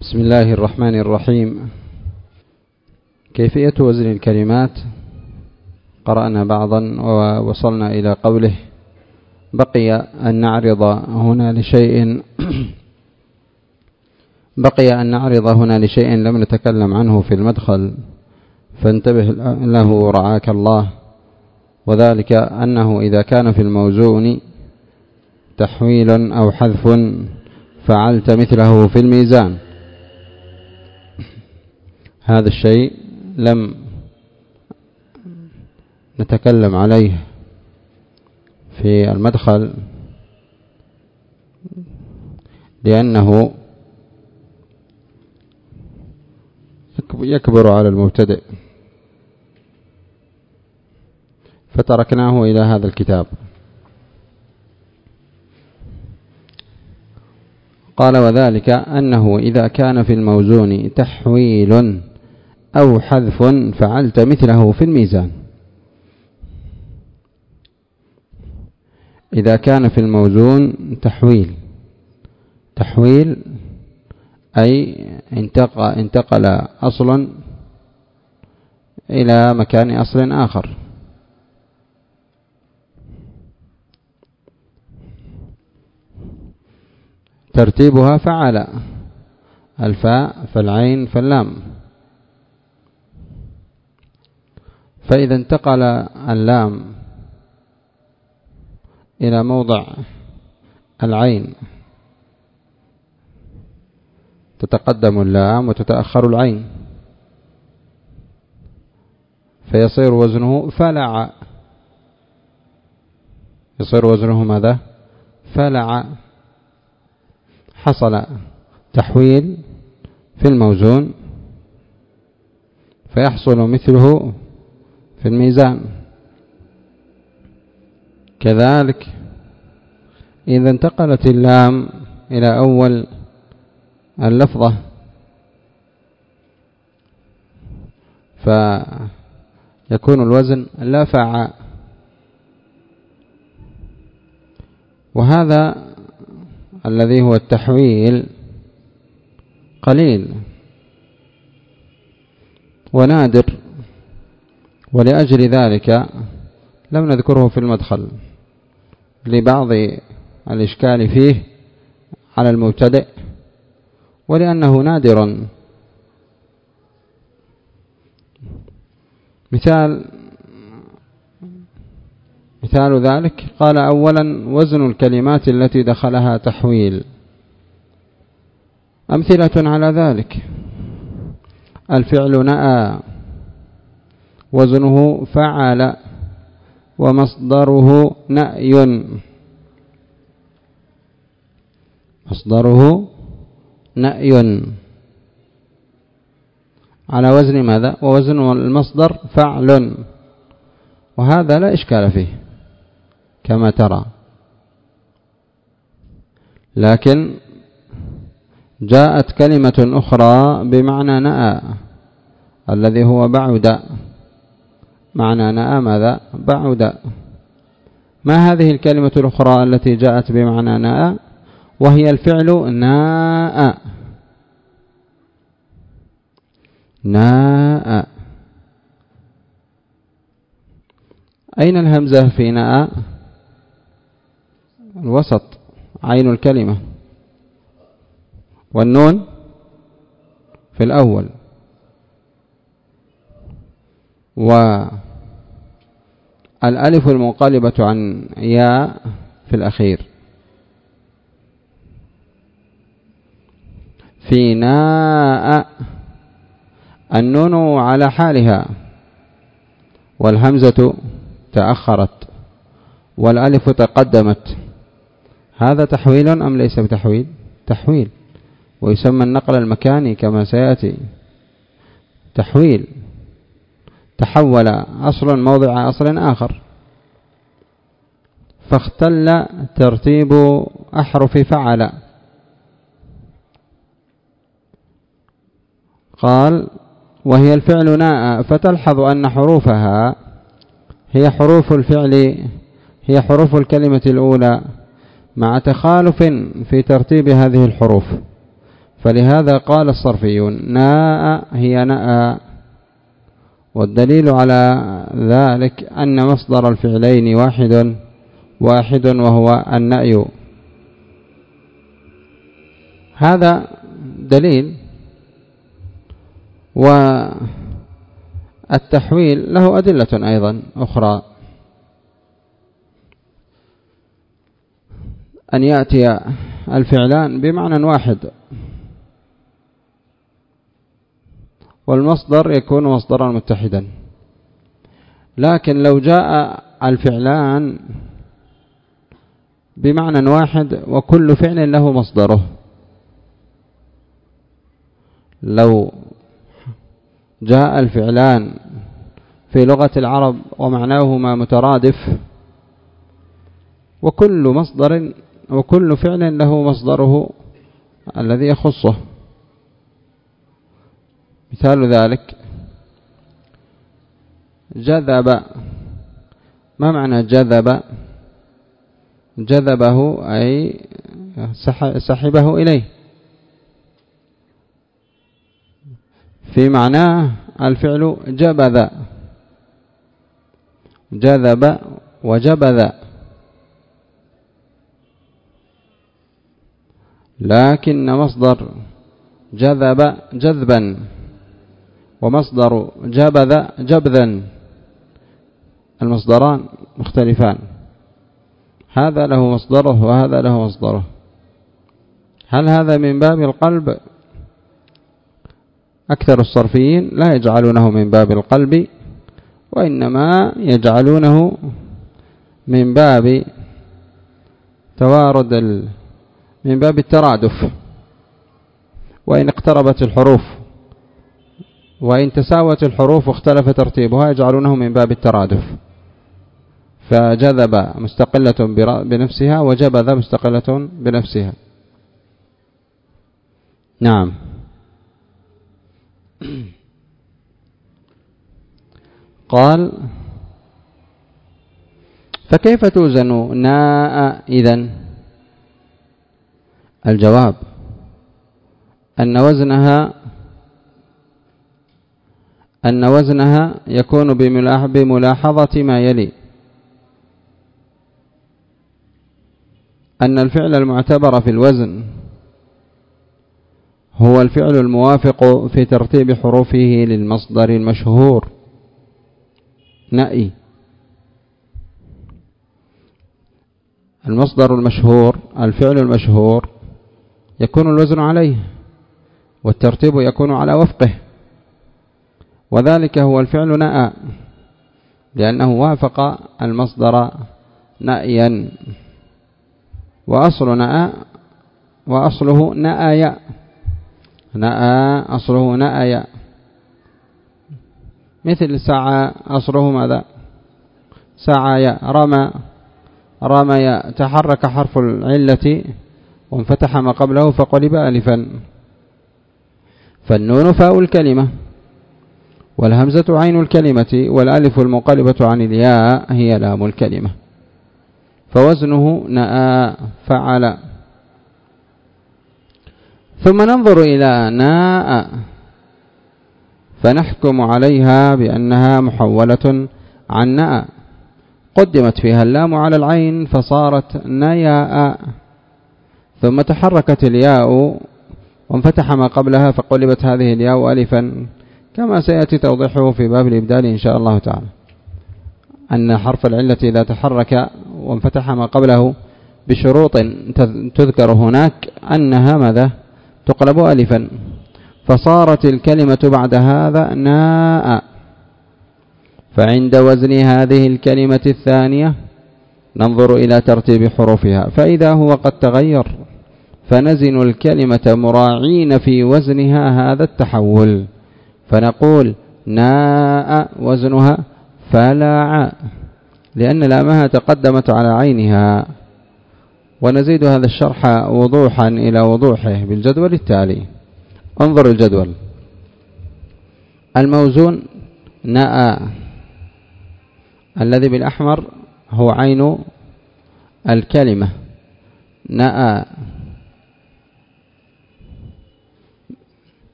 بسم الله الرحمن الرحيم. كيفية وزن الكلمات؟ قرأنا بعضا ووصلنا إلى قوله بقي أن نعرض هنا لشيء بقي أن نعرض هنا لشيء لم نتكلم عنه في المدخل. فانتبه له رعاك الله. وذلك أنه إذا كان في الموزون تحويل أو حذف فعلت مثله في الميزان. هذا الشيء لم نتكلم عليه في المدخل لأنه يكبر على المبتدئ. فتركناه إلى هذا الكتاب. قال وذلك أنه إذا كان في الموزون تحويل أو حذف فعلت مثله في الميزان. إذا كان في الموزون تحويل. تحويل أي انتقل, أصل إلى مكان أصل آخر. ترتيبها فعل. الفاء فالعين فاللام. فإذا انتقل اللام إلى موضع العين. تتقدم اللام وتتأخر العين. فيصير وزنه فلع. يصير وزنه ماذا؟ فلع. حصل تحويل في الموزون. فيحصل مثله في الميزان. كذلك إذا انتقلت اللام إلى أول اللفظة فيكون الوزن لا فاع وهذا الذي هو التحويل قليل ونادر. ولأجل ذلك لم نذكره في المدخل لبعض الإشكال فيه على المبتدئ ولأنه نادر. مثال مثال ذلك قال أولا وزن الكلمات التي دخلها تحويل. أمثلة على ذلك. الفعل نأى. وزنه فعل ومصدره نأي. مصدره نأي. على وزن ماذا؟ ووزن المصدر فعل. وهذا لا إشكال فيه كما ترى. لكن جاءت كلمة أخرى بمعنى نأى الذي هو بعد. معنى نأى ماذا بعد. ما هذه الكلمة الأخرى التي جاءت بمعنى نأى وهي الفعل ناء ناء أين الهمزة في ناء الوسط عين الكلمة. والنون في الأول. والألف المنقلبة عن ياء في الأخير. في ناء النون على حالها والهمزة تأخرت والألف تقدمت. هذا تحويل أم ليس بتحويل؟ تحويل. ويسمى النقل المكاني كما سيأتي. تحويل. تحول أصل موضع أصل آخر. فاختل ترتيب أحرف فعل. قال وهي الفعل ناء فتلحظ أن حروفها هي حروف الفعل هي حروف الكلمة الأولى مع تخالف في ترتيب هذه الحروف. فلهذا قال الصرفيون ناء هي نأى والدليل على ذلك أن مصدر الفعلين واحد واحد وهو النأي. هذا دليل والتحويل له أدلة أيضا أخرى. أن يأتي الفعلان بمعنى واحد. والمصدر يكون مصدرا متحدا. لكن لو جاء الفعلان بمعنى واحد وكل فعل له مصدره. لو جاء الفعلان في لغة العرب ومعناهما مترادف وكل مصدر وكل فعل له مصدره الذي يخصه. مثال ذلك. جذب. ما معنى جذب؟ جذبه أي سحبه إليه. في معناه الفعل جبذ. جذب وجبذ. لكن مصدر جذب جذبا. ومصدر جبذ جبذا. المصدران مختلفان. هذا له مصدره وهذا له مصدره. هل هذا من باب القلب؟ أكثر الصرفيين لا يجعلونه من باب القلب وإنما يجعلونه من باب توارد من باب الترادف. وإن اقتربت الحروف وإن تساوت الحروف واختلف ترتيبها يجعلونه من باب الترادف. فجذب مستقلة بنفسها وجبذ مستقلة بنفسها. نعم. قال فكيف توزن ناء إذن؟ الجواب أن وزنها أن وزنها يكون بملاحظة ما يلي. أن الفعل المعتبر في الوزن هو الفعل الموافق في ترتيب حروفه للمصدر المشهور. نأي. المصدر المشهور الفعل المشهور يكون الوزن عليه والترتيب يكون على وفقه. وذلك هو الفعل نأى لأنه وافق المصدر نأيا. وأصل نأى وأصله نأي. نأى أصله نأي. مثل سعى أصله ماذا؟ سعى رمى. رمي تحرك حرف العلة وانفتح ما قبله فقلب ألفا. فالنون فاء الكلمة. والهمزة عين الكلمة والألف المقلبة عن الياء هي لام الكلمة. فوزنه ناء فعل. ثم ننظر إلى ناء. فنحكم عليها بأنها محولة عن ناء. قدمت فيها اللام على العين فصارت نياء. ثم تحركت الياء وانفتح ما قبلها فقلبت هذه الياء ألفا. كما سيأتي توضيحه في باب الإبدال إن شاء الله تعالى. أن حرف العلة إذا تحرك وانفتح ما قبله بشروط تذكر هناك أنها ماذا؟ تقلب ألفا. فصارت الكلمة بعد هذا ناء. فعند وزن هذه الكلمة الثانية ننظر إلى ترتيب حروفها. فإذا هو قد تغير فنزن الكلمة مراعين في وزنها هذا التحول. فنقول ناء وزنها فلاع لأن لامها تقدمت على عينها. ونزيد هذا الشرح وضوحا إلى وضوحه بالجدول التالي. انظر الجدول. الموزون ناء الذي بالأحمر هو عين الكلمة. ناء.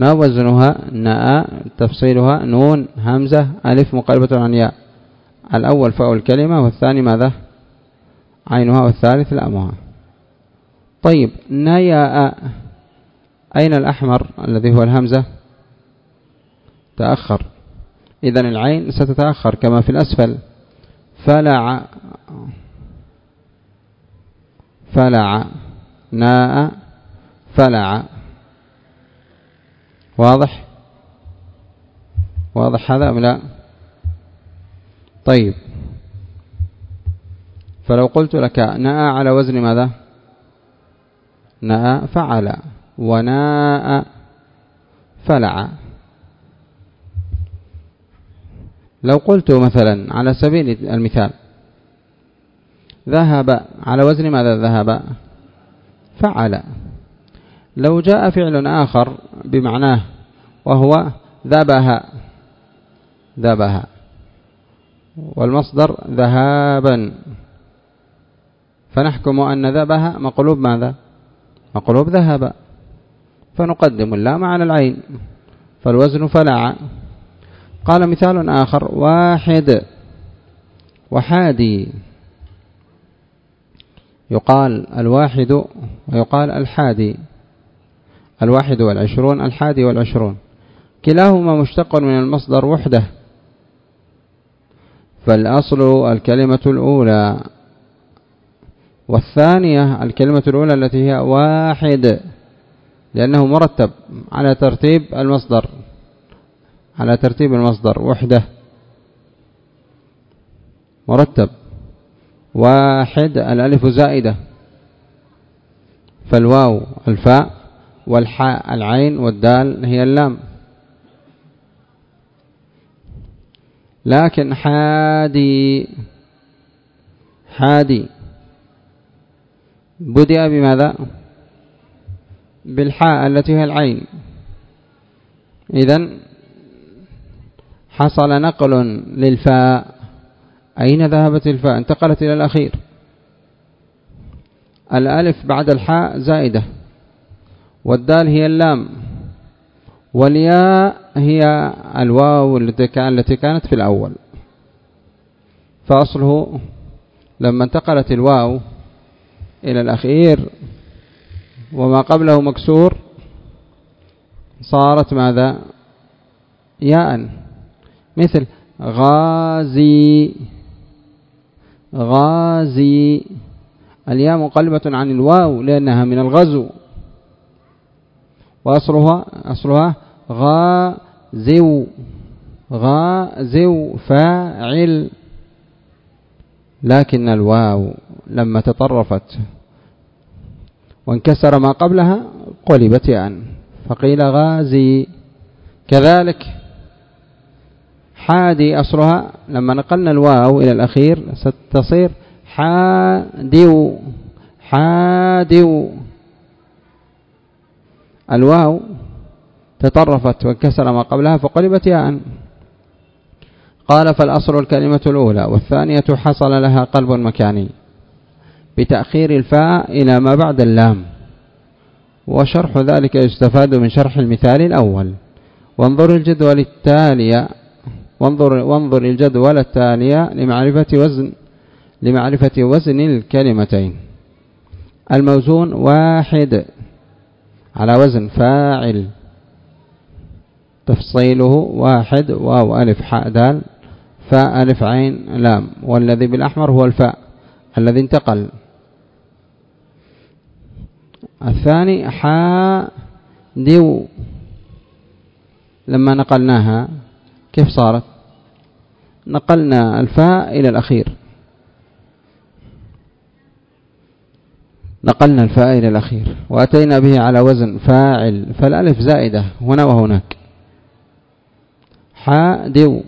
ما وزنها؟ ناء تفصيلها نون همزة ألف مقلبة عن ياء. الأول فاء الكلمة والثاني ماذا؟ عينها والثالث لامها. طيب نياء. أين الأحمر الذي هو الهمزة؟ تأخر. إذا العين ستتأخر كما في الأسفل. فلع. فلع. ناء. فلع. واضح؟ واضح هذا أم لا؟ طيب. فلو قلت لك ناء على وزن ماذا؟ ناء فعل. وناء فلع. لو قلت مثلا على سبيل المثال ذهب على وزن ماذا ذهب؟ فعل. لو جاء فعل آخر بمعناه وهو ذبه ذبه والمصدر ذهابا. فنحكم أن ذبه مقلوب ماذا؟ مقلوب ذهب. فنقدم اللام على العين. فالوزن فلع قال مثال آخر واحد. وحادي. يقال الواحد ويقال الحادي. الواحد والعشرون الحادي والعشرون. كلاهما مشتق من المصدر وحده. فالأصل الكلمة الأولى. والثانية الكلمة الأولى التي هي واحد لأنه مرتب على ترتيب المصدر على ترتيب المصدر وحده. مرتب. واحد الألف زائدة. فالواو الفاء. والحاء العين والدال هي اللام. لكن حادي حادي. بدأ بماذا؟ بالحاء التي هي العين. إذا حصل نقل للفاء. أين ذهبت الفاء؟ انتقلت إلى الأخير. الألف بعد الحاء زائدة. والدال هي اللام والياء هي الواو التي كانت في الأول. فأصله لما انتقلت الواو إلى الأخير وما قبله مكسور صارت ماذا؟ ياء. مثل غازي غازي. الياء مقلبة عن الواو لأنها من الغزو. وأصلها أصلها غازو غازو فاعل. لكن الواو لما تطرفت وانكسر ما قبلها قلبت ياء فقيل غازي. كذلك حادي أصلها لما نقلنا الواو إلى الأخير ستصير حادو حادو الواو تطرفت وانكسر ما قبلها فقلبت ياء. قال فالأصل الكلمة الأولى والثانية حصل لها قلب مكاني بتأخير الفاء إلى ما بعد اللام. وشرح ذلك يستفاد من شرح المثال الأول. وانظر الجدول التالي وانظر, وانظر الجدول التالي لمعرفة وزن لمعرفة وزن الكلمتين. الموزون واحد. على وزن فاعل تفصيله واحد واو ألف حاء دال فاء ألف عين لام. والذي بالأحمر هو الفاء الذي انتقل. الثاني حاء ديو. لما نقلناها كيف صارت؟ نقلنا الفاء إلى الأخير. نقلنا الفاء إلى الأخير وأتينا به على وزن فاعل فالألف زائدة هنا وهناك. حاء ديو.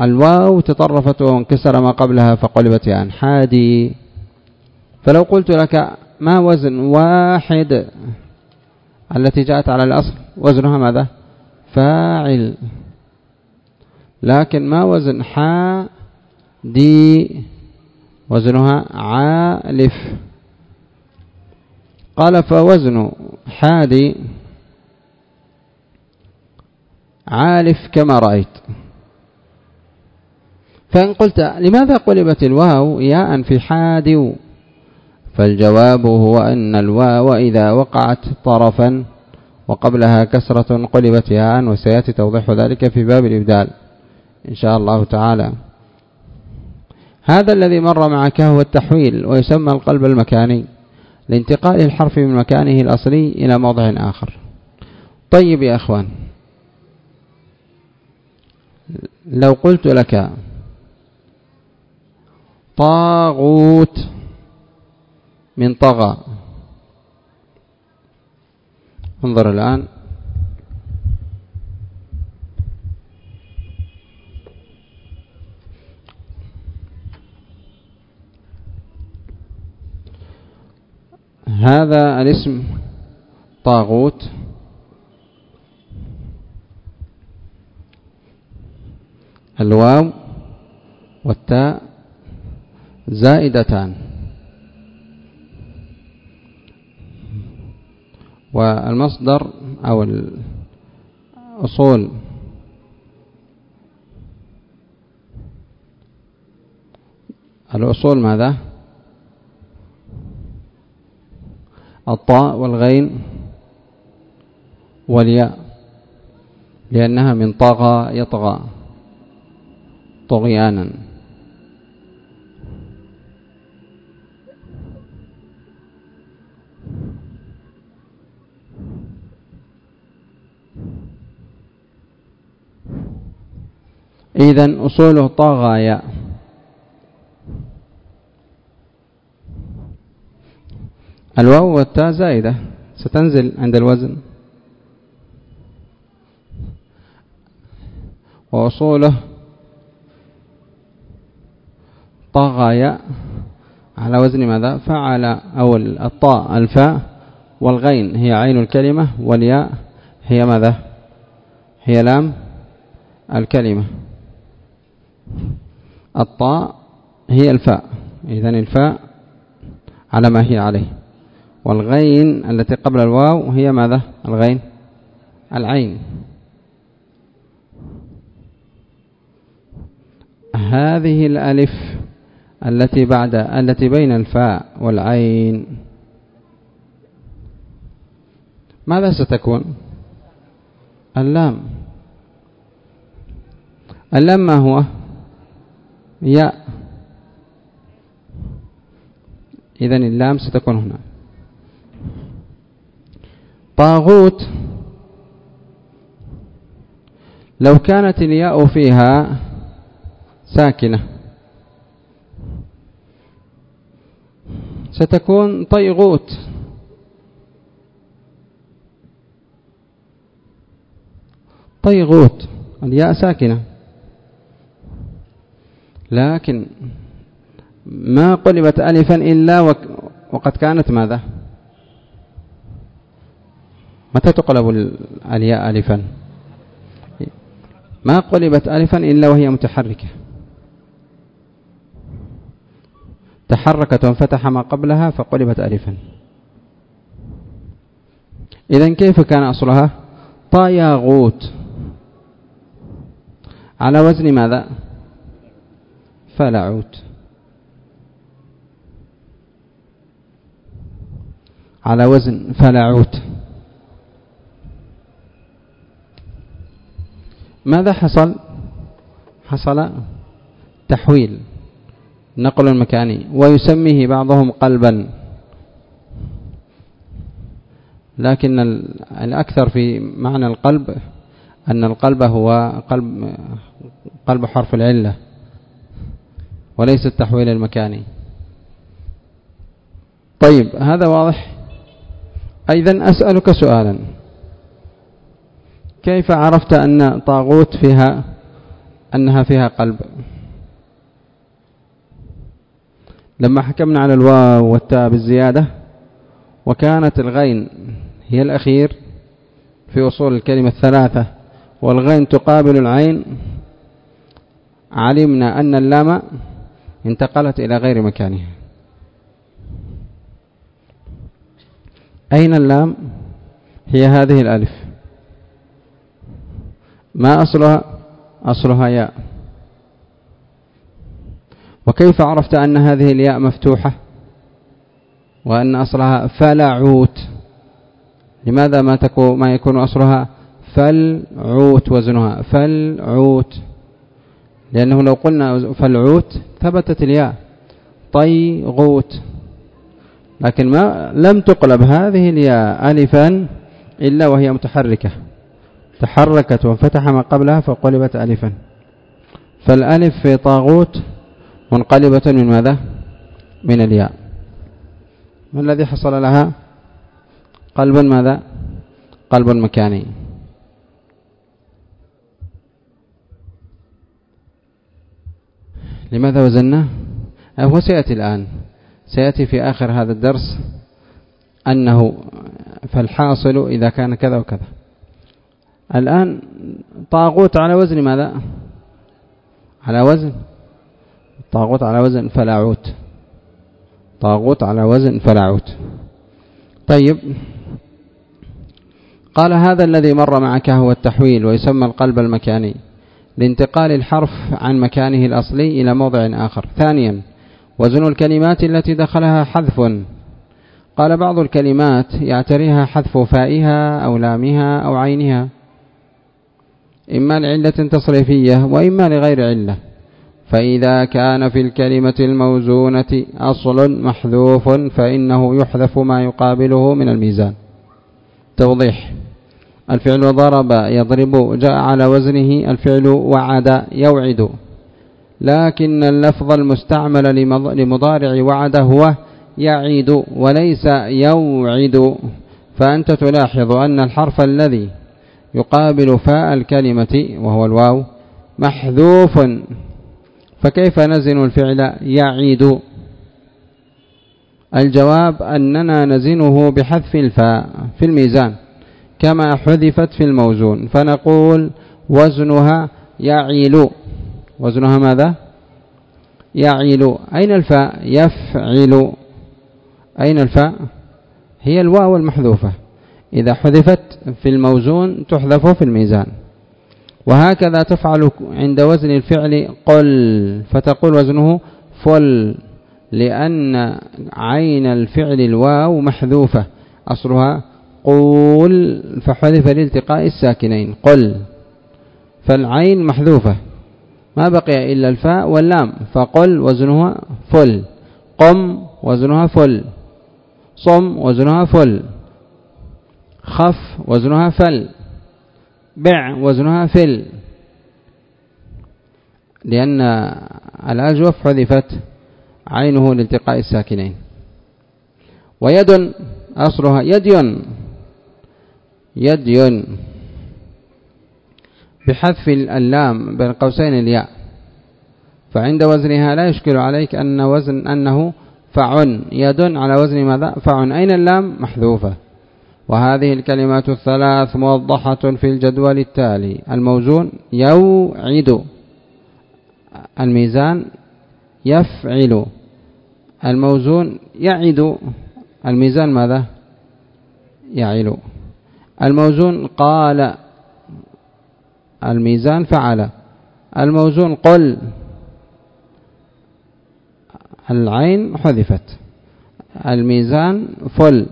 الواو تطرفت وانكسر ما قبلها فقلبت عن حادي فلو قلت لك ما وزن واحد التي جاءت على الأصل وزنها ماذا؟ فاعل. لكن ما وزن حا دي. وزنها عالف. قال فوزن حادي عالف كما رأيت. فإن قلت لماذا قلبت الواو ياء في حاد؟ فالجواب هو أن الواو إذا وقعت طرفا وقبلها كسرة قلبت ياء وسيأتي توضيح ذلك في باب الإبدال إن شاء الله تعالى. هذا الذي مر معك هو التحويل ويسمى القلب المكاني لانتقال الحرف من مكانه الأصلي إلى موضع آخر. طيب يا أخوان لو قلت لك طاغوت من طغى انظر الآن. هذا الاسم طاغوت. الواو والتاء زائدتان. والمصدر أو الأصول الأصول ماذا؟ الطاء والغين والياء لأنها من طغى يطغى طغيانا. إذا أصوله طغايا الواو والتاء زائدة. ستنزل عند الوزن. وأصوله طغايا. على وزن ماذا؟ فعل أو الطاء الفاء والغين. هي عين الكلمة والياء. هي ماذا؟ هي لام الكلمة. الطاء هي الفاء. إذا الفاء على ما هي عليه. والغين التي قبل الواو هي ماذا؟ الغين. العين. هذه الألف التي بعد التي بين الفاء والعين. ماذا ستكون؟ اللام. اللام ما هو؟ ياء. إذا اللام ستكون هنا. طاغوت. لو كانت الياء فيها ساكنة ستكون طيغوت. طيغوت الياء ساكنة. لكن ما قلبت ألفا إلا وقد كانت ماذا؟ متى تقلب الياء ألفا؟ ما قلبت ألفا إلا وهي متحركة. تحركت وانفتح ما قبلها فقلبت ألفا. إذا كيف كان أصلها؟ طياغوت. على وزن ماذا؟ فلعوت على وزن فلعوت ماذا حصل؟ حصل تحويل نقل المكاني ويسميه بعضهم قلبا. لكن الأكثر في معنى القلب أن القلب هو قلب قلب حرف العلة وليس التحويل المكاني. طيب هذا واضح؟ أيضا أسألك سؤالا. كيف عرفت أن طاغوت فيها أنها فيها قلب؟ لما حكمنا على الواو والتاء بالزيادة وكانت الغين هي الأخير في أصول الكلمة الثلاثة والغين تقابل العين علمنا أن اللام انتقلت إلى غير مكانها. أين اللام؟ هي هذه الألف. ما أصلها؟ أصلها ياء. وكيف عرفت أن هذه الياء مفتوحة؟ وأن أصلها فلعوت. لماذا ما تكون ما يكون أصلها فلعوت وزنها؟ فلعوت. لأنه لو قلنا فلعوت ثبتت الياء. طيغوت. لكن ما لم تقلب هذه الياء ألفا إلا وهي متحركة. تحركت وانفتح ما قبلها فقلبت ألفا. فالألف في طاغوت منقلبة من ماذا؟ من الياء. ما الذي حصل لها؟ قلب ماذا؟ قلب مكاني. لماذا وزناه هو سيأتي الآن. سيأتي في آخر هذا الدرس أنه فالحاصل إذا كان كذا وكذا. الآن طاغوت على وزن ماذا؟ على وزن. طاغوت على وزن فلاعوت طاغوت على وزن فلاعوت طيب. قال هذا الذي مر معك هو التحويل ويسمى القلب المكاني لانتقال الحرف عن مكانه الأصلي إلى موضع آخر. ثانيا وزن الكلمات التي دخلها حذف. قال بعض الكلمات يعتريها حذف فائها أو لامها أو عينها. إما لعلة تصريفية وإما لغير علة. فإذا كان في الكلمة الموزونة أصل محذوف فإنه يحذف ما يقابله من الميزان. توضيح. الفعل ضرب يضرب جاء على وزنه الفعل وعد يوعد. لكن اللفظ المستعمل لمضارع وعد هو يعيد وليس يوعد. فأنت تلاحظ أن الحرف الذي يقابل فاء الكلمة وهو الواو محذوف. فكيف نزن الفعل يعيد؟ الجواب أننا نزنه بحذف الفاء في الميزان كما حذفت في الموزون. فنقول وزنها يعيل. وزنها ماذا؟ يعيل. أين الفاء؟ يفعل. أين الفاء؟ هي الواو المحذوفة. إذا حذفت في الموزون تحذف في الميزان. وهكذا تفعل عند وزن الفعل قل فتقول وزنه فل لأن عين الفعل الواو محذوفة. أصلها قول فحذف لالتقاء الساكنين. قل. فالعين محذوفة. ما بقي إلا الفاء واللام. فقل وزنها فل. قم وزنها فل. صم وزنها فل. خف وزنها فل. بع وزنها فل. لأن الأجوف حذفت عينه لالتقاء الساكنين. ويد أصلها يدين يدين بحذف اللام بين قوسين الياء. فعند وزنها لا يشكل عليك أن وزن أنه فعن يد على وزن ماذا؟ فعن أين اللام؟ محذوفة. وهذه الكلمات الثلاث موضحة في الجدول التالي. الموزون يوعد. الميزان يفعل. الموزون يعد. الميزان ماذا؟ يعل. الموزون قال. الميزان فعل. الموزون قل. العين حذفت. الميزان فل.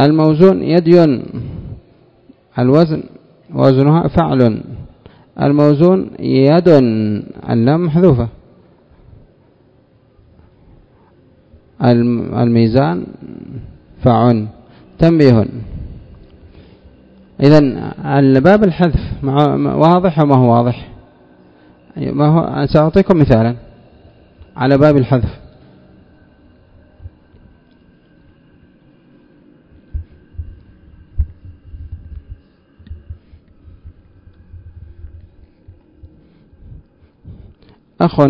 الموزون يدين الوزن وزنها فعل. الموزون يد اللام محذوفة الميزان فعل تنبيه. إذا الباب الحذف واضح وما هو واضح؟ ما هو؟ سأعطيكم مثالا على باب الحذف. أخ.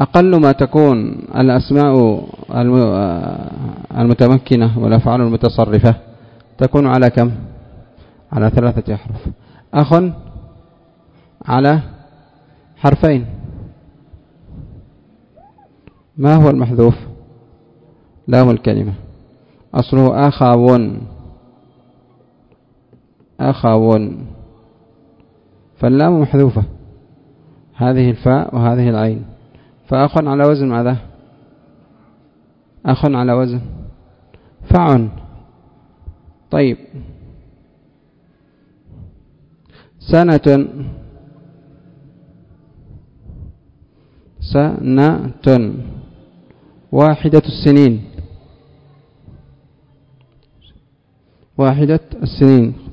أقل ما تكون الأسماء المتمكنة والأفعال المتصرفة تكون على كم؟ على ثلاثة أحرف أخ على حرفين. ما هو المحذوف؟ لام الكلمة. أصله أخاون. أخاون. فاللام محذوفة. هذه الفاء وهذه العين. فأخ على وزن ماذا؟ أخ على وزن. فع طيب. سنة. سنة. واحدة السنين. واحدة السنين.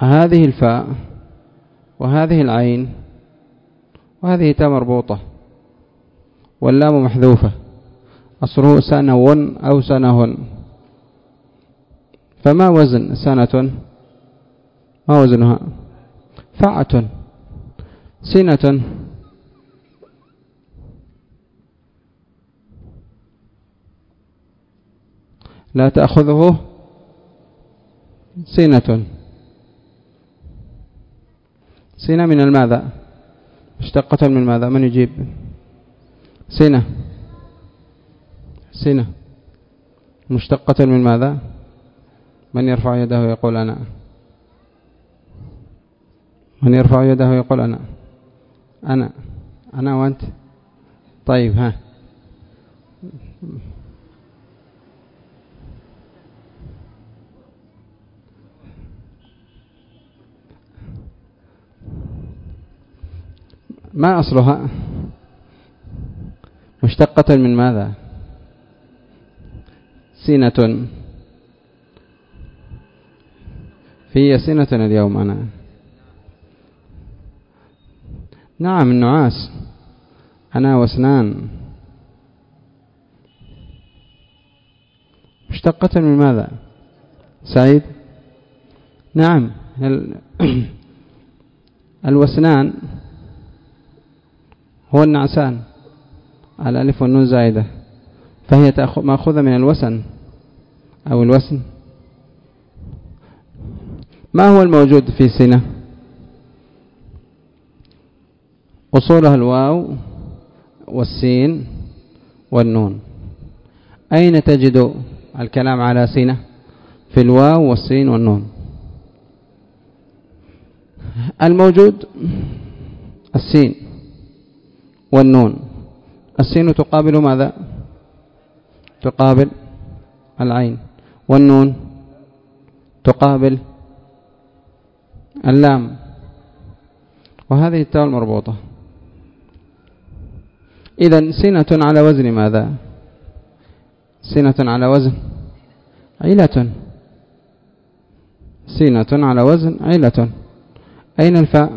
هذه الفاء وهذه العين وهذه تاء مربوطة واللام محذوفة. أصله سنون أو سنهن فما وزن سنة؟ ما وزنها؟ فعة سنة. لا تأخذه سنة. سنة من الماذا؟ مشتقة من ماذا؟ من يجيب؟ سنة سنة مشتقة من ماذا؟ من يرفع يده ويقول أنا. من يرفع يده ويقول أنا. أنا. أنا وأنت؟ طيب ها. ما أصلها؟ مشتقة من ماذا؟ سنة في سنة اليوم أنا. نعم النعاس. أنا وأسنان. مشتقة من ماذا؟ سعيد؟ نعم الوسنان. هو النعسان. الألف والنون زائدة. فهي مأخوذة من الوسن أو الوسن. ما هو الموجود في سنة أصولها الواو والسين والنون. أين تجد الكلام على سنة في الواو والسين والنون. الموجود السين. والنون. السين تقابل ماذا؟ تقابل العين. والنون تقابل اللام. وهذه التاء المربوطة. إذا سنة على وزن ماذا؟ سنة على وزن عيلة. سنة على وزن عيلة. أين الفاء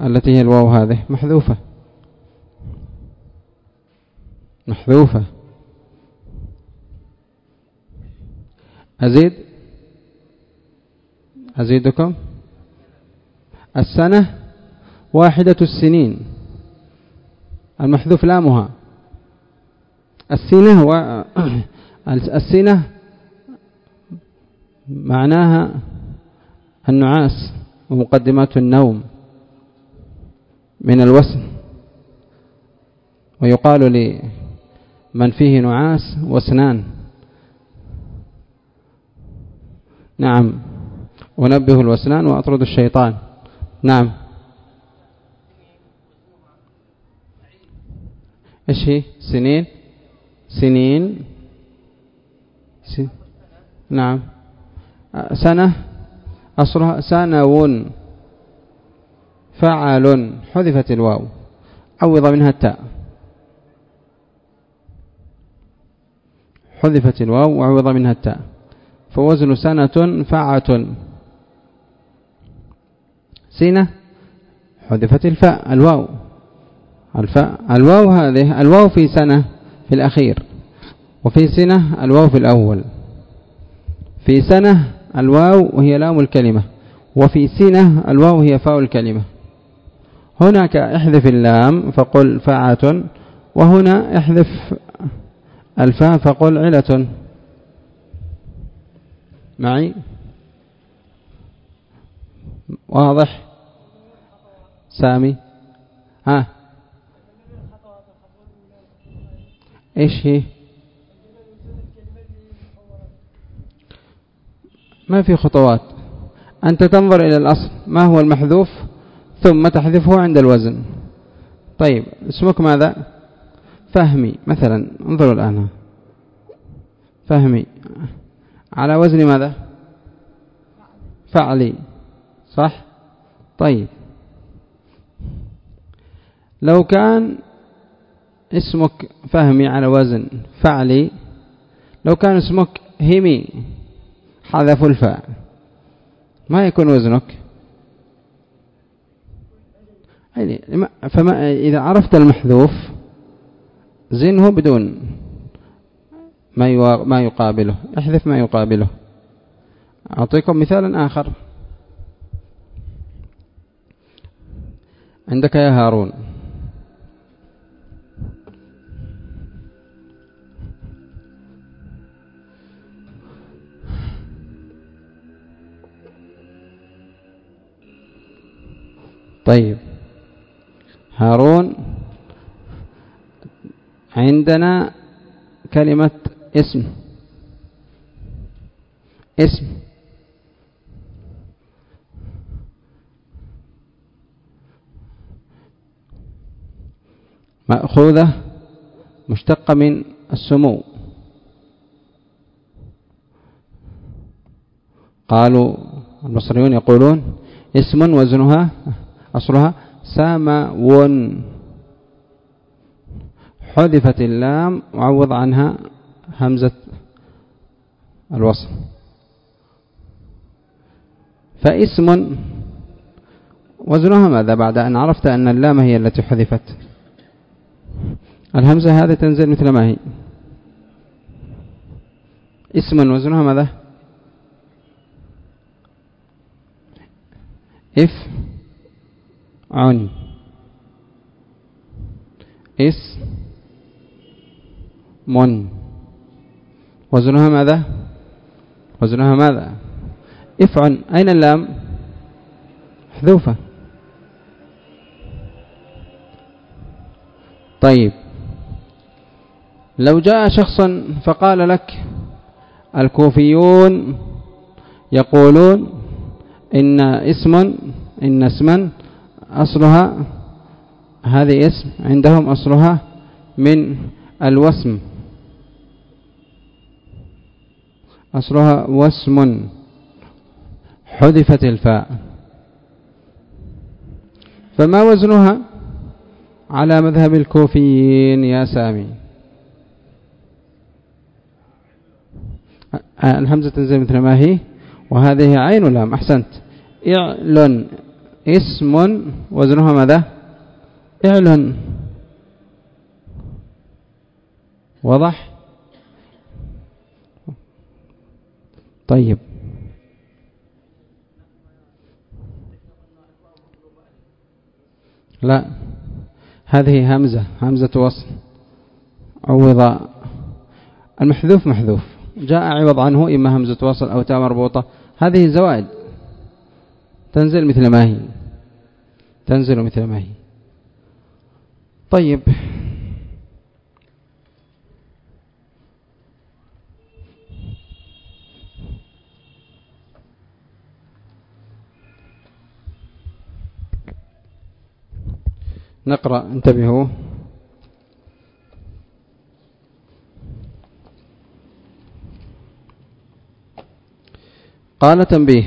التي هي الواو هذه؟ محذوفة. محذوفة أزيد؟ أزيدكم؟ السنة واحدة السنين. المحذوف لامها. السنة و... السنة معناها النعاس ومقدمات النوم من الوسن. ويقال لمن فيه نعاس وسنان نعم. أنبه الوسنان وأطرد الشيطان. نعم. إيش هي؟ سنين. سنين. س... نعم. سنة. أصلها سنو فعل حذفت الواو. عوض منها التاء. حذفت الواو وعوض منها التاء. فوزن سنة فعة. سنة حذفت الفاء الواو. الفاء الواو هذه الواو في سنة في الأخير. وفي سنة الواو في الأول. في سنة الواو وهي لام الكلمة. وفي سنة الواو هي فاء الكلمة. هناك احذف اللام فقل فاعة وهنا احذف الفاء فقل علة. معي؟ واضح؟ سامي؟ ها؟ إيش هي؟ ما في خطوات. أنت تنظر إلى الأصل ما هو المحذوف؟ ثم تحذفه عند الوزن. طيب اسمك ماذا؟ فهمي مثلا انظروا الآن. فهمي. على وزن ماذا؟ فعلي. صح؟ طيب. لو كان اسمك فهمي على وزن فعلي لو كان اسمك همي حذف الفاء ما يكون وزنك؟ يعني فما إذا عرفت المحذوف زنه بدون ما ما يقابله. احذف ما يقابله. أعطيكم مثالا آخر. عندك يا هارون. طيب. هارون عندنا كلمة اسم. اسم. مأخوذة مشتقة من السمو. قالوا المصريون يقولون اسم وزنها أصلها سمو حذفت اللام وعوض عنها همزة الوصل فاسم وزنها ماذا بعد؟ أن عرفت أن اللام هي التي حذفت. الهمزة هذه تنزل مثل ما هي. اسم وزنها ماذا؟ إف عن. إس من؟ وزنها ماذا؟ وزنها ماذا؟ افعن أين اللام؟ محذوفة طيب. لو جاء شخص فقال لك الكوفيون يقولون إن اسم إن اسما أصلها هذه اسم عندهم أصلها من الوسم. أصلها وسم حذفت الفاء. فما وزنها على مذهب الكوفيين يا سامي؟ الهمزة تنزل مثل ما هي. وهذه عين لام أحسنت. إعلن اسم وزنها ماذا؟ إعلن. واضح؟ طيب. لا. هذه همزة همزة وصل عوض المحذوف محذوف. جاء عوض عنه إما همزة وصل أو تاء مربوطة. هذه زوائد. تنزل مثل ما هي. تنزل مثل ما هي. طيب. نقرأ انتبهوا. قال تنبيه.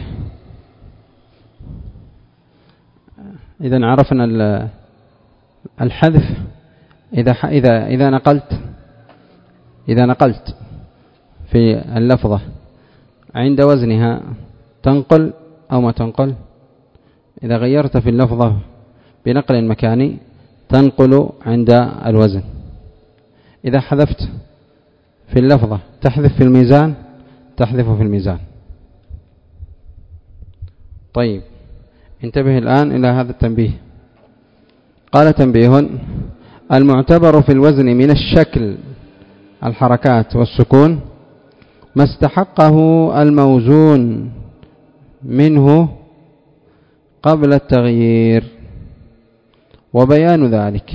إذا عرفنا الحذف. إذا إذا إذا نقلت إذا نقلت في اللفظة عند وزنها تنقل أو ما تنقل. إذا غيرت في اللفظة بنقل مكاني تنقل عند الوزن. إذا حذفت في اللفظة تحذف في الميزان تحذف في الميزان. طيب انتبه الآن إلى هذا التنبيه. قال تنبيه المعتبر في الوزن من الشكل الحركات والسكون ما استحقه الموزون منه قبل التغيير. وبيان ذلك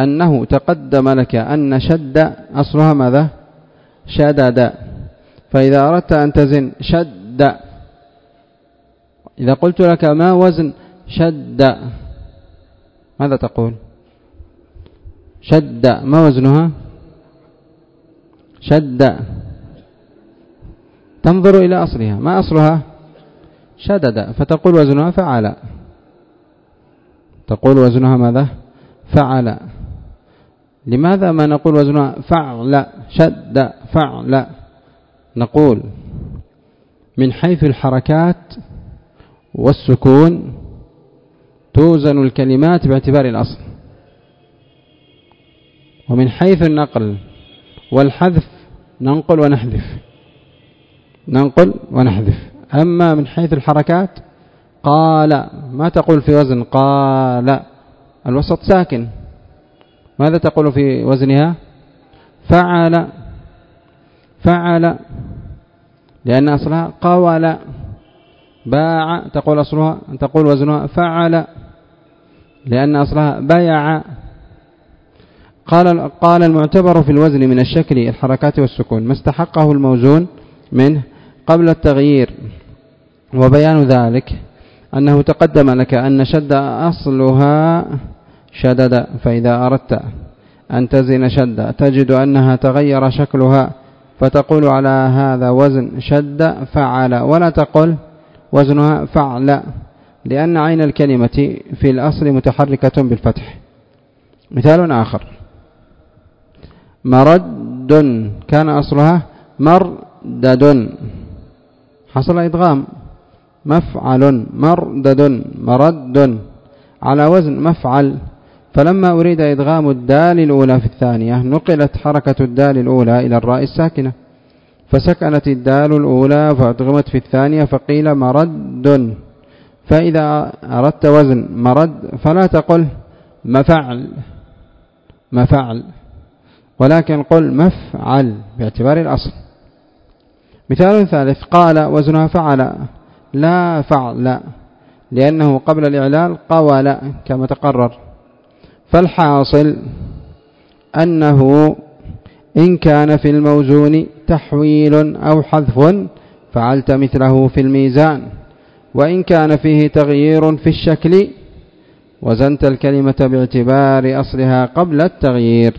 أنه تقدم لك أن شد أصلها ماذا؟ شدد فإذا أردت أن تزن شد. إذا قلت لك ما وزن شد. ماذا تقول؟ شد. ما وزنها؟ شد. تنظر إلى أصلها. ما أصلها؟ شدد. فتقول وزنها فعل. تقول وزنها ماذا؟ فعل. لماذا ما نقول وزنها فعل؟ شد فعل. نقول من حيث الحركات والسكون توزن الكلمات باعتبار الأصل. ومن حيث النقل والحذف ننقل ونحذف. ننقل ونحذف. أما من حيث الحركات قال ما تقول في وزن؟ قال الوسط ساكن. ماذا تقول في وزنها؟ فعل فعل لأن أصلها قول. باع تقول أصلها تقول وزنها فعل لأن أصلها بيع. قال قال المعتبر في الوزن من الشكل الحركات والسكون ما استحقه الموزون منه قبل التغيير وبيان ذلك. أنه تقدم لك أن شد أصلها شدد فإذا أردت أن تزن شد تجد أنها تغير شكلها فتقول على هذا وزن شد فعل ولا تقل وزنها فعل لأن عين الكلمة في الأصل متحركة بالفتح. مثال آخر. مرد كان أصلها مردد. حصل إدغام. مفعل مردد مرد. على وزن مفعل. فلما أريد إدغام الدال الأولى في الثانية نقلت حركة الدال الأولى إلى الراء الساكنة. فسكنت الدال الأولى فأدغمت في الثانية فقيل مرد. فإذا أردت وزن مرد فلا تقل مفعل مفعل. ولكن قل مفعل باعتبار الأصل. مثال ثالث قال وزنها فعل. لا فعل لأنه قبل الإعلال قول كما تقرر. فالحاصل أنه إن كان في الموزون تحويل أو حذف فعلت مثله في الميزان. وإن كان فيه تغيير في الشكل وزنت الكلمة باعتبار أصلها قبل التغيير.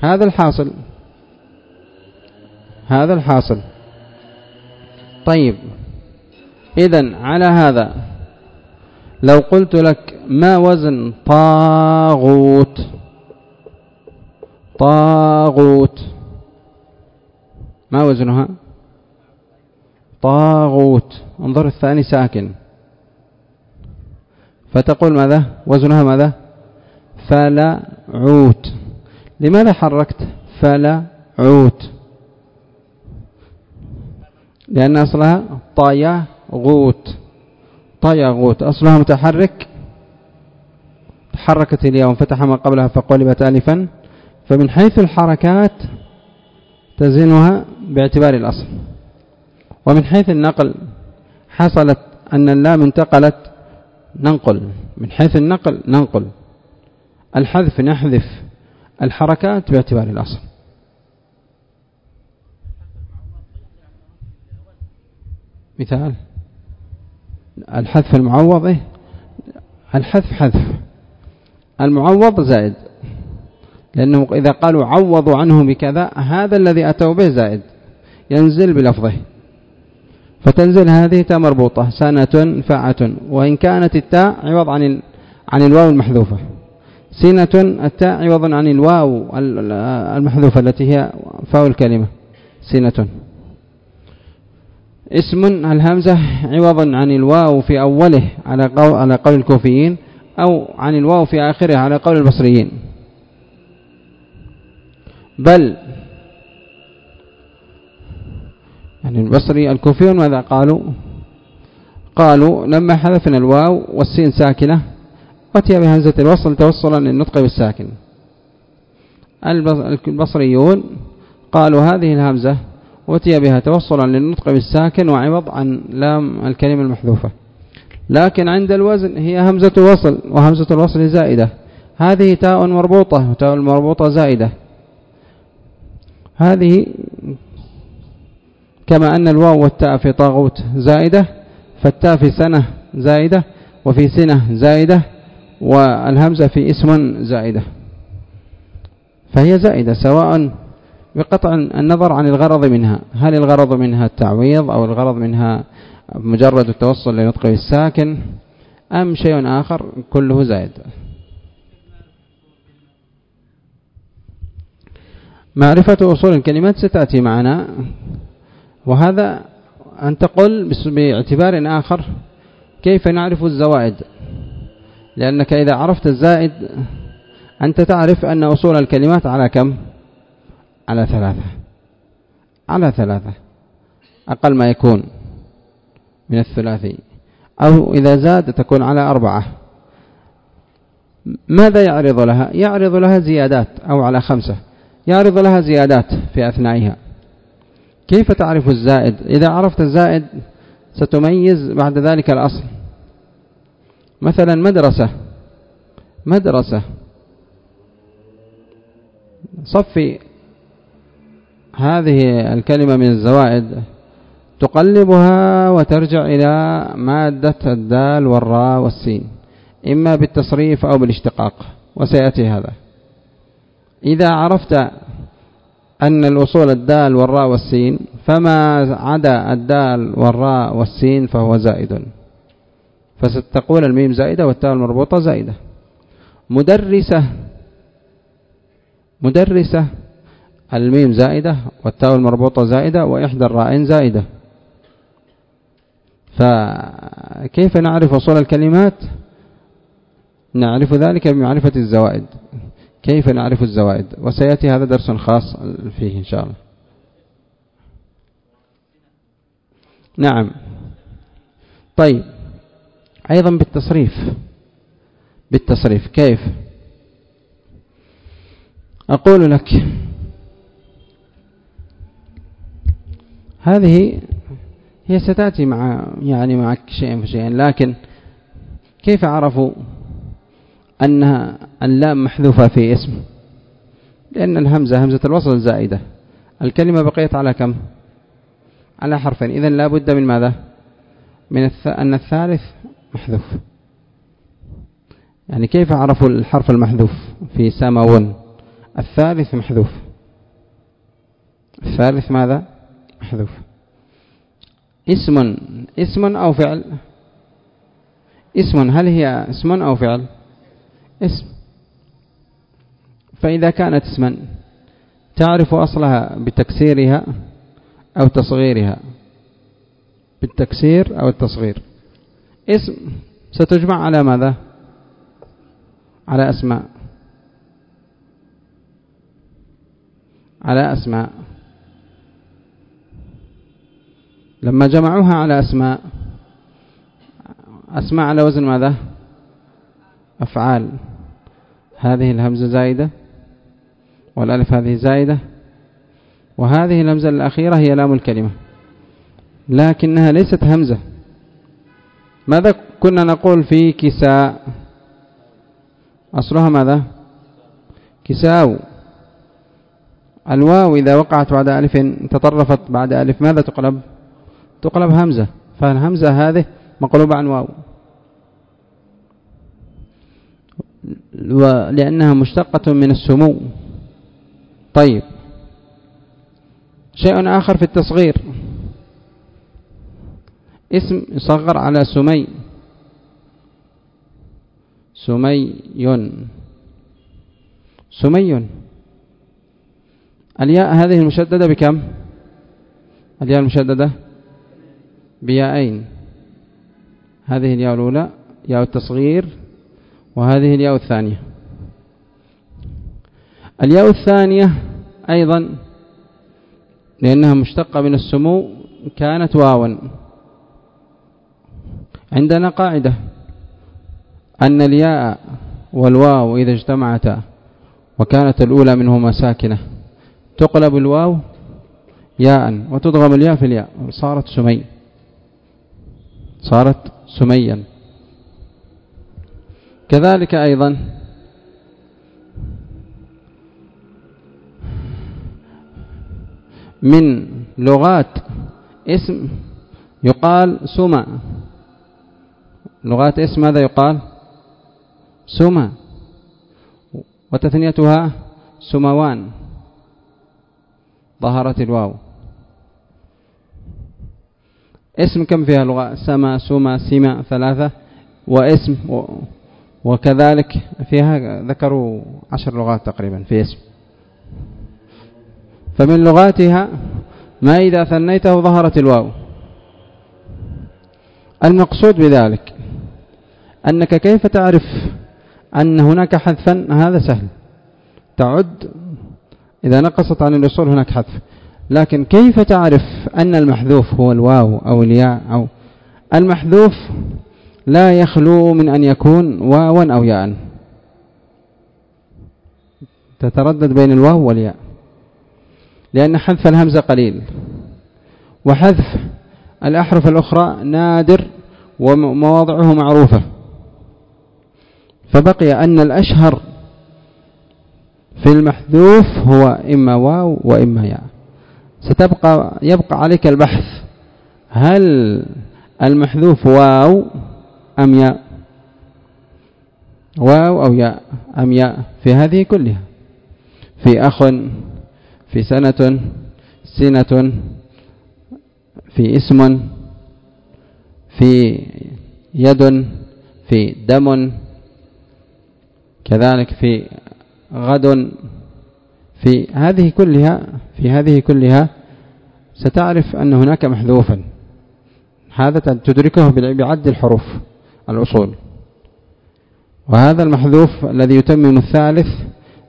هذا الحاصل. هذا الحاصل. طيب. إذا على هذا. لو قلت لك ما وزن طاغوت طاغوت ما وزنها؟ طاغوت. انظر الثاني ساكن. فتقول ماذا؟ وزنها ماذا؟ فلعوت. لماذا حركت؟ فلعوت. لأن أصلها طيغوت طيغوت أصلها متحرك. تحركت اليوم فتح ما قبلها فقلبت ألفا فمن حيث الحركات تزنها باعتبار الأصل. ومن حيث النقل حصلت أن اللام انتقلت ننقل. من حيث النقل ننقل. الحذف نحذف. الحركات باعتبار الأصل. مثال. الحذف المعوض إيه؟ الحذف حذف. المعوض زائد. لأنه إذا قالوا عوضوا عنه بكذا هذا الذي أتوا به زائد. ينزل بلفظه. فتنزل هذه تاء مربوطة سنة فاعة وإن كانت التاء عوض عن عن الواو المحذوفة. سنة التاء عوض عن الواو المحذوفة التي هي فاء الكلمة. سنة. اسم الهمزة عوض عن الواو في أوله على قول, على قول الكوفيين أو عن الواو في آخره على قول البصريين. بل يعني البصري الكوفيون ماذا قالوا؟ قالوا لما حذفنا الواو والسين ساكنة أتي بهمزة الوصل توصلا للنطق بالساكن. البصريون قالوا هذه الهمزة أتي بها توصلا للنطق بالساكن وعوض عن لام الكلمة المحذوفة. لكن عند الوزن هي همزة وصل وهمزة الوصل زائدة. هذه تاء مربوطة وتاء المربوطة زائدة. هذه كما أن الواو والتاء في طاغوت زائدة فالتاء في سنة زائدة وفي سنة زائدة والهمزة في اسم زائدة. فهي زائدة سواء بقطع النظر عن الغرض منها. هل الغرض منها التعويض أو الغرض منها مجرد التوصل لنطق الساكن أم شيء آخر كله زائد معرفة أصول الكلمات ستأتي معنا. وهذا أن تقول باعتبار آخر كيف نعرف الزوائد؟ لأنك إذا عرفت الزائد أنت تعرف أن أصول الكلمات على كم؟ على ثلاثة. على ثلاثة. أقل ما يكون من الثلاثي. أو إذا زاد تكون على أربعة. ماذا يعرض لها؟ يعرض لها زيادات أو على خمسة. يعرض لها زيادات في أثنائها. كيف تعرف الزائد؟ إذا عرفت الزائد ستميز بعد ذلك الأصل. مثلا مدرسة. مدرسة. صفي هذه الكلمة من الزوائد تقلبها وترجع إلى مادة الدال والراء والسين إما بالتصريف أو بالاشتقاق وسيأتي هذا. إذا عرفت أن الأصول الدال والراء والسين فما عدا الدال والراء والسين فهو زائد. فستقول الميم زائدة والتاء المربوطة زائدة. مدرسة مدرسة الميم زائدة والتاء المربوطة زائدة وإحدى الراءين زائدة. فكيف نعرف أصول الكلمات؟ نعرف ذلك بمعرفة الزوائد. كيف نعرف الزوائد؟ وسيأتي هذا درس خاص فيه إن شاء الله. نعم. طيب. أيضا بالتصريف. بالتصريف. كيف؟ أقول لك. هذه هي ستأتي مع يعني معك شيئا فشيئا. لكن كيف عرفوا أنها اللام محذوفة في اسم؟ لأن الهمزة همزة الوصل زائدة الكلمة بقيت على كم؟ على حرفين. إذن لا بد من ماذا؟ من الث... أن الثالث محذوف. يعني كيف عرفوا الحرف المحذوف في سماون الثالث محذوف. الثالث ماذا؟ محذوف. اسم اسم أو فعل؟ اسم هل هي اسم أو فعل؟ اسم. فإذا كانت اسما تعرف أصلها بتكسيرها أو تصغيرها؟ بالتكسير أو التصغير. اسم. ستجمع على ماذا؟ على أسماء. على أسماء. لما جمعوها على أسماء أسماء على وزن ماذا؟ أفعال. هذه الهمزة زائدة والألف هذه زائدة وهذه الهمزة الأخيرة هي لام الكلمة. لكنها ليست همزة. ماذا كنا نقول في كساء؟ أصلها ماذا؟ كساو الواو إذا وقعت بعد ألف تطرفت بعد ألف ماذا تقلب؟ تقلب همزة. فالهمزة هذه مقلوبة عن واو. لأنها مشتقة من السمو. طيب. شيء آخر في التصغير. اسم يصغر على سمي. سمي سمي الياء هذه المشددة بكم؟ الياء المشددة بياءين هذه الياء الأولى ياء التصغير وهذه الياء الثانية. الياء الثانية أيضا لأنها مشتقة من السمو كانت واوا. عندنا قاعدة أن الياء والواو إذا اجتمعتا وكانت الأولى منهما ساكنة. تقلب الواو ياء وتضغم الياء في الياء صارت سمي. صارت سميا. كذلك أيضا من لغات اسم يقال سمع لغات اسم ماذا يقال؟ سمع وتثنيتها سموان. ظهرت الواو. اسم كم فيها لغة؟ سما سما سما ثلاثة. واسم وكذلك فيها ذكروا عشر لغات تقريبا في اسم. فمن لغاتها ما إذا ثنيته ظهرت الواو. المقصود بذلك أنك كيف تعرف أن هناك حذفا؟ هذا سهل. تعد إذا نقصت عن الأصول هناك حذف. لكن كيف تعرف أن المحذوف هو الواو أو الياء أو المحذوف لا يخلو من أن يكون واوا أو ياء؟ تتردد بين الواو والياء. لأن حذف الهمزة قليل. وحذف الأحرف الأخرى نادر ومواضعه معروفة. فبقي أن الأشهر في المحذوف هو إما واو وإما ياء. ستبقى يبقى عليك البحث. هل المحذوف واو أم ياء؟ واو أو ياء أم ياء في هذه كلها. في أخ في سنة سنة في اسم في يد في دم كذلك في غد. في هذه كلها في هذه كلها ستعرف أن هناك محذوفا. هذا تدركه بعد الحروف الأصول. وهذا المحذوف الذي يتمم الثالث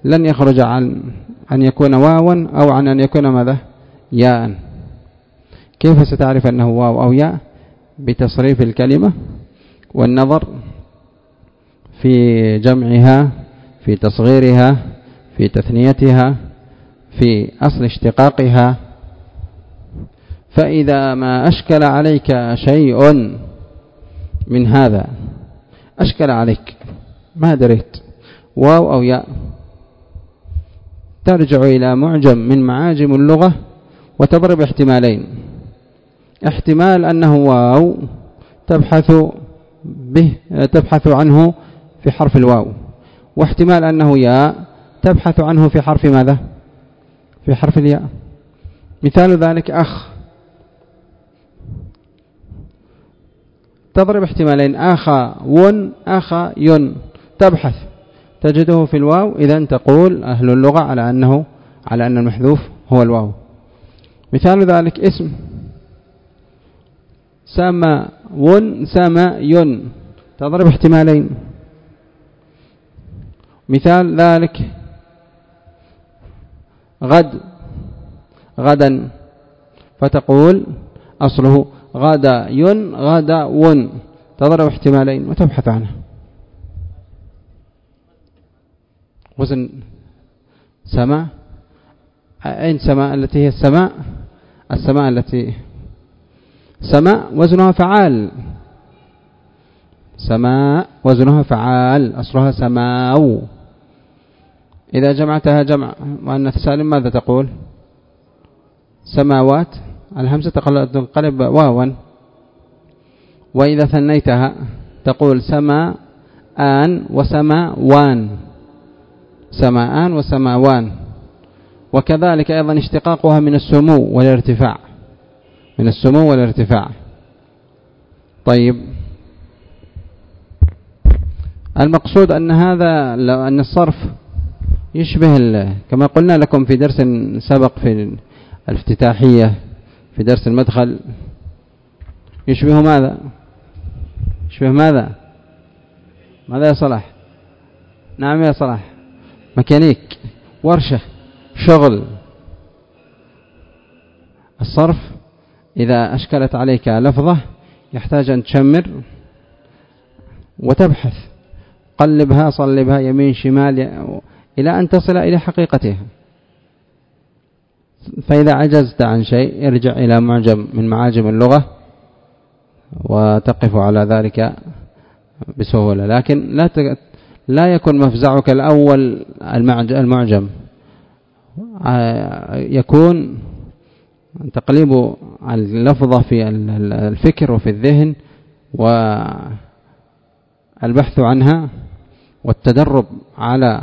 لن يخرج عن أن يكون واوا أو عن أن يكون ماذا؟ ياء. كيف ستعرف أنه واو أو ياء؟ بتصريف الكلمة والنظر في جمعها في تصغيرها في تثنيتها في أصل اشتقاقها. فإذا ما أشكل عليك شيء من هذا أشكل عليك. ما دريت؟ واو أو ياء. ترجع إلى معجم من معاجم اللغة وتضرب احتمالين. احتمال أنه واو تبحث به تبحث عنه في حرف الواو واحتمال أنه ياء تبحث عنه في حرف ماذا؟ في حرف الياء. مثال ذلك أخ. تضرب احتمالين. أخا ون أخا ين. تبحث. تجده في الواو. إذا تقول أهل اللغة على أنه على أن المحذوف هو الواو. مثال ذلك اسم. سما ون سما ين. تضرب احتمالين. مثال ذلك غد غدا. فتقول أصله غدا ين غدا ون. تضرب احتمالين وتبحث عنه. وزن سماء. أين سماء التي هي السماء؟ السماء التي سماء وزنها فعال. سماء وزنها فعال أصلها سماو إذا جمعتها جمع. مؤنث سالم ماذا تقول؟ سماوات. الهمزة تنقلب واوا. وإذا ثنيتها تقول سما آن وسما وان سماءان وسماوان. وكذلك أيضا اشتقاقها من السمو والارتفاع. من السمو والارتفاع. طيب. المقصود أن هذا أن الصرف يشبه كما قلنا لكم في درس سبق في الافتتاحية في درس المدخل. يشبه ماذا؟ يشبه ماذا؟ ماذا يا صلاح؟ نعم يا صلاح. ميكانيك ورشة شغل. الصرف إذا أشكلت عليك لفظة يحتاج أن تشمر وتبحث. قلبها صلبها يمين شمال إلى أن تصل إلى حقيقتها فإذا عجزت عن شيء ارجع إلى معجم من معاجم اللغة وتقف على ذلك بسهولة. لكن لا لا يكون مفزعك الأول المعجم. يكون تقليب اللفظة في الفكر وفي الذهن والبحث عنها والتدرب على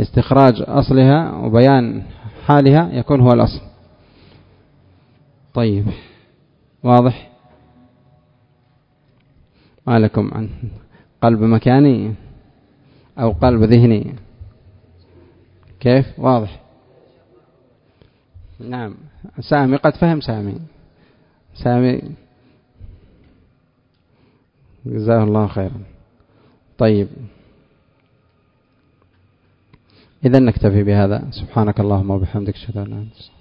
استخراج أصلها وبيان حالها يكون هو الأصل. طيب واضح؟ ما لكم عن قلب مكاني أو قلب ذهني؟ كيف؟ واضح. نعم. سامي قد فهم سامي. سامي. جزاه الله خيرا. طيب. إذا نكتفي بهذا. سبحانك اللهم وبحمدك أشهد أن لا إله إلا أنت.